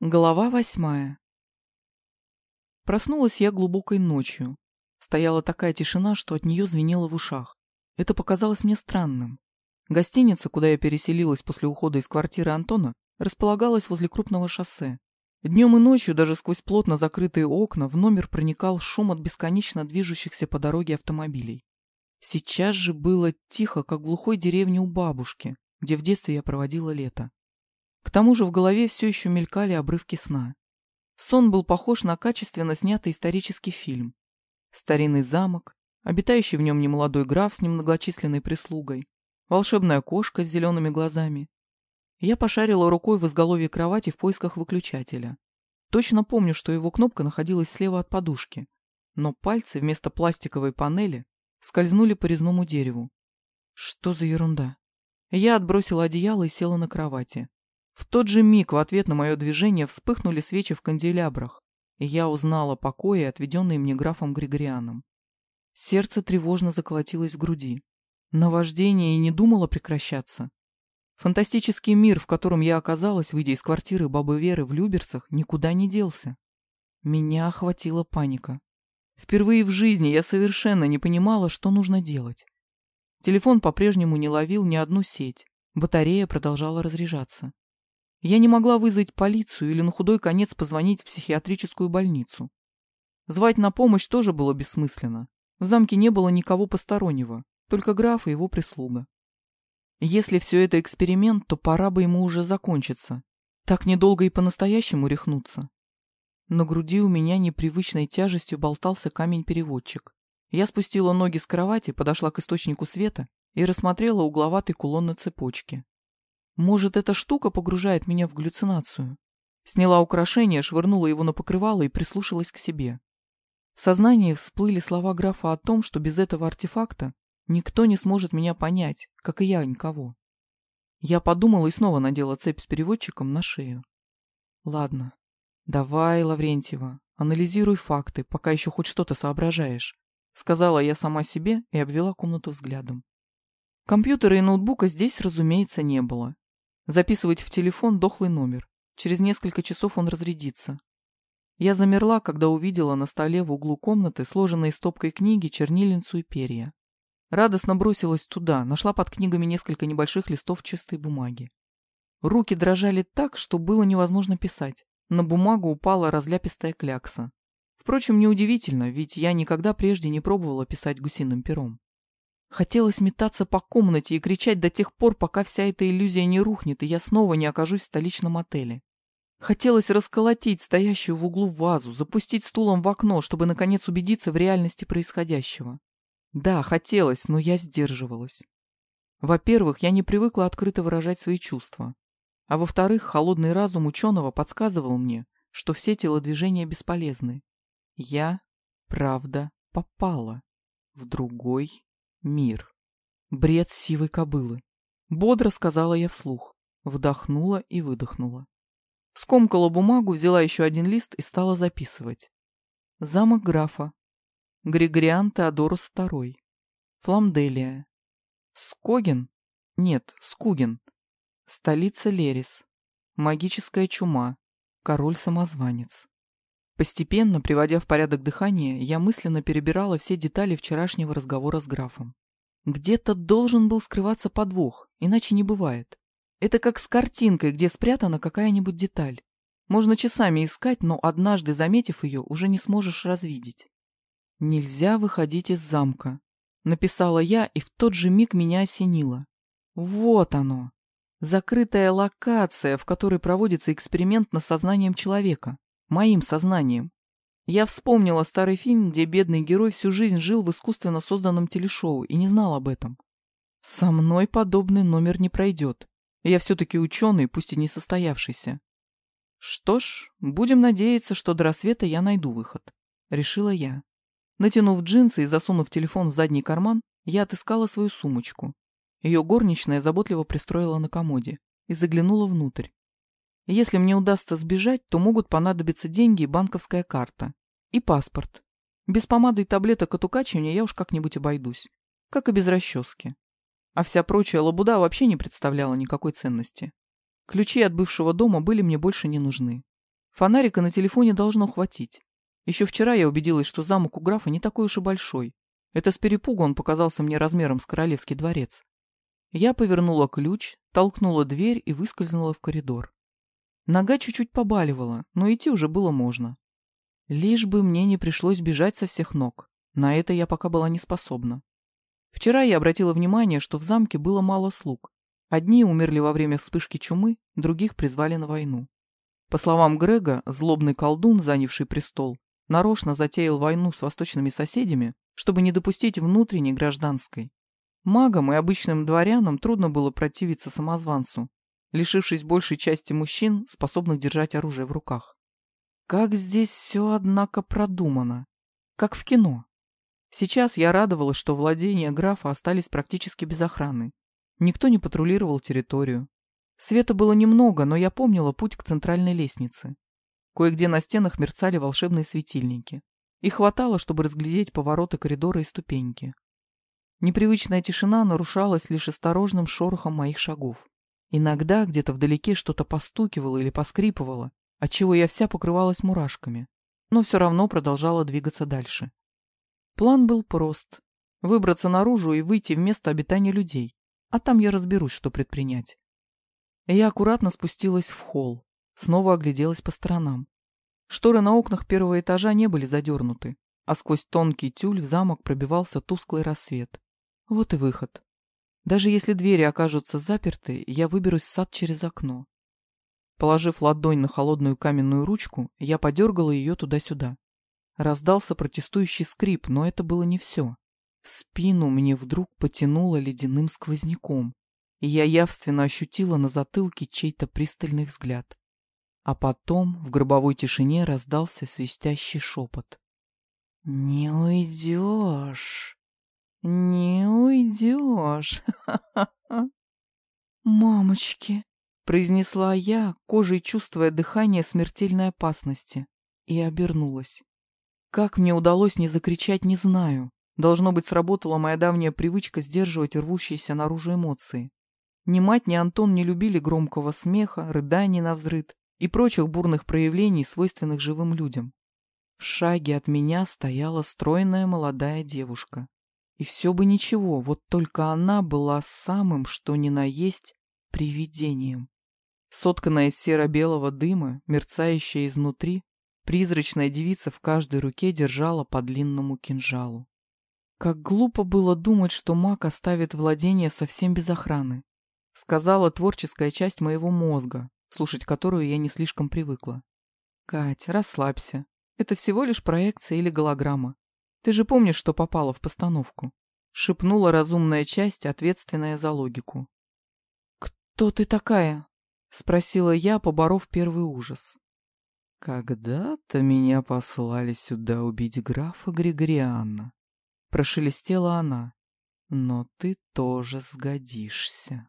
Глава восьмая. Проснулась я глубокой ночью. Стояла такая тишина, что от нее звенело в ушах. Это показалось мне странным. Гостиница, куда я переселилась после ухода из квартиры Антона, располагалась возле крупного шоссе. Днем и ночью, даже сквозь плотно закрытые окна, в номер проникал шум от бесконечно движущихся по дороге автомобилей. Сейчас же было тихо, как в глухой деревне у бабушки, где в детстве я проводила лето. К тому же в голове все еще мелькали обрывки сна. Сон был похож на качественно снятый исторический фильм. Старинный замок, обитающий в нем немолодой граф с немногочисленной прислугой, волшебная кошка с зелеными глазами. Я пошарила рукой в изголовье кровати в поисках выключателя. Точно помню, что его кнопка находилась слева от подушки, но пальцы вместо пластиковой панели скользнули по резному дереву. Что за ерунда? Я отбросила одеяло и села на кровати. В тот же миг в ответ на мое движение вспыхнули свечи в канделябрах, и я узнала покои, отведенные мне графом Григорианом. Сердце тревожно заколотилось в груди. Наваждение и не думало прекращаться. Фантастический мир, в котором я оказалась, выйдя из квартиры бабы Веры в Люберцах, никуда не делся. Меня охватила паника. Впервые в жизни я совершенно не понимала, что нужно делать. Телефон по-прежнему не ловил ни одну сеть. Батарея продолжала разряжаться. Я не могла вызвать полицию или на худой конец позвонить в психиатрическую больницу. Звать на помощь тоже было бессмысленно. В замке не было никого постороннего, только граф и его прислуга. Если все это эксперимент, то пора бы ему уже закончиться. Так недолго и по-настоящему рехнуться. На груди у меня непривычной тяжестью болтался камень-переводчик. Я спустила ноги с кровати, подошла к источнику света и рассмотрела угловатый кулон на цепочке. Может, эта штука погружает меня в галлюцинацию? Сняла украшение, швырнула его на покрывало и прислушалась к себе. В сознании всплыли слова графа о том, что без этого артефакта никто не сможет меня понять, как и я никого. Я подумала и снова надела цепь с переводчиком на шею. Ладно, давай, Лаврентьева, анализируй факты, пока еще хоть что-то соображаешь, сказала я сама себе и обвела комнату взглядом. Компьютера и ноутбука здесь, разумеется, не было. Записывать в телефон дохлый номер. Через несколько часов он разрядится. Я замерла, когда увидела на столе в углу комнаты сложенные стопкой книги, чернильницу и перья. Радостно бросилась туда, нашла под книгами несколько небольших листов чистой бумаги. Руки дрожали так, что было невозможно писать. На бумагу упала разляпистая клякса. Впрочем, неудивительно, ведь я никогда прежде не пробовала писать гусиным пером. Хотелось метаться по комнате и кричать до тех пор, пока вся эта иллюзия не рухнет, и я снова не окажусь в столичном отеле. Хотелось расколотить стоящую в углу вазу, запустить стулом в окно, чтобы наконец убедиться в реальности происходящего. Да, хотелось, но я сдерживалась. Во-первых, я не привыкла открыто выражать свои чувства. А во-вторых, холодный разум ученого подсказывал мне, что все телодвижения бесполезны. Я, правда, попала в другой Мир. Бред сивой кобылы. Бодро сказала я вслух. Вдохнула и выдохнула. Скомкала бумагу, взяла еще один лист и стала записывать. Замок графа. Григориан Теодорус II. Фламделия. Скогин? Нет, Скугин. Столица Лерис. Магическая чума. Король-самозванец. Постепенно, приводя в порядок дыхание, я мысленно перебирала все детали вчерашнего разговора с графом. Где-то должен был скрываться подвох, иначе не бывает. Это как с картинкой, где спрятана какая-нибудь деталь. Можно часами искать, но однажды, заметив ее, уже не сможешь развидеть. «Нельзя выходить из замка», — написала я, и в тот же миг меня осенило. Вот оно. Закрытая локация, в которой проводится эксперимент над сознанием человека моим сознанием. Я вспомнила старый фильм, где бедный герой всю жизнь жил в искусственно созданном телешоу и не знал об этом. Со мной подобный номер не пройдет. Я все-таки ученый, пусть и не состоявшийся. Что ж, будем надеяться, что до рассвета я найду выход. Решила я. Натянув джинсы и засунув телефон в задний карман, я отыскала свою сумочку. Ее горничная заботливо пристроила на комоде и заглянула внутрь. Если мне удастся сбежать, то могут понадобиться деньги и банковская карта. И паспорт. Без помады и таблеток от укачивания я уж как-нибудь обойдусь. Как и без расчески. А вся прочая лабуда вообще не представляла никакой ценности. Ключи от бывшего дома были мне больше не нужны. Фонарика на телефоне должно хватить. Еще вчера я убедилась, что замок у графа не такой уж и большой. Это с перепугу он показался мне размером с королевский дворец. Я повернула ключ, толкнула дверь и выскользнула в коридор. Нога чуть-чуть побаливала, но идти уже было можно. Лишь бы мне не пришлось бежать со всех ног. На это я пока была не способна. Вчера я обратила внимание, что в замке было мало слуг. Одни умерли во время вспышки чумы, других призвали на войну. По словам Грега, злобный колдун, занявший престол, нарочно затеял войну с восточными соседями, чтобы не допустить внутренней гражданской. Магам и обычным дворянам трудно было противиться самозванцу, лишившись большей части мужчин, способных держать оружие в руках. Как здесь все, однако, продумано. Как в кино. Сейчас я радовалась, что владения графа остались практически без охраны. Никто не патрулировал территорию. Света было немного, но я помнила путь к центральной лестнице. Кое-где на стенах мерцали волшебные светильники. И хватало, чтобы разглядеть повороты коридора и ступеньки. Непривычная тишина нарушалась лишь осторожным шорохом моих шагов. Иногда где-то вдалеке что-то постукивало или поскрипывало, отчего я вся покрывалась мурашками, но все равно продолжала двигаться дальше. План был прост — выбраться наружу и выйти в место обитания людей, а там я разберусь, что предпринять. Я аккуратно спустилась в холл, снова огляделась по сторонам. Шторы на окнах первого этажа не были задернуты, а сквозь тонкий тюль в замок пробивался тусклый рассвет. Вот и выход. Даже если двери окажутся заперты, я выберусь в сад через окно. Положив ладонь на холодную каменную ручку, я подергала ее туда-сюда. Раздался протестующий скрип, но это было не все. Спину мне вдруг потянуло ледяным сквозняком, и я явственно ощутила на затылке чей-то пристальный взгляд. А потом в гробовой тишине раздался свистящий шепот. «Не уйдешь, не уйдешь!» «Мамочки!» — произнесла я, кожей чувствуя дыхание смертельной опасности, и обернулась. Как мне удалось не закричать, не знаю. Должно быть, сработала моя давняя привычка сдерживать рвущиеся наружу эмоции. Ни мать, ни Антон не любили громкого смеха, рыданий на взрыд и прочих бурных проявлений, свойственных живым людям. В шаге от меня стояла стройная молодая девушка. И все бы ничего, вот только она была самым, что ни на есть, привидением. Сотканная из серо-белого дыма, мерцающая изнутри, призрачная девица в каждой руке держала по длинному кинжалу. Как глупо было думать, что маг оставит владение совсем без охраны. Сказала творческая часть моего мозга, слушать которую я не слишком привыкла. «Кать, расслабься. Это всего лишь проекция или голограмма. Ты же помнишь, что попало в постановку?» Шепнула разумная часть, ответственная за логику. «Кто ты такая?» — спросила я, поборов первый ужас. «Когда-то меня послали сюда убить графа Григориана», — прошелестела она. «Но ты тоже сгодишься».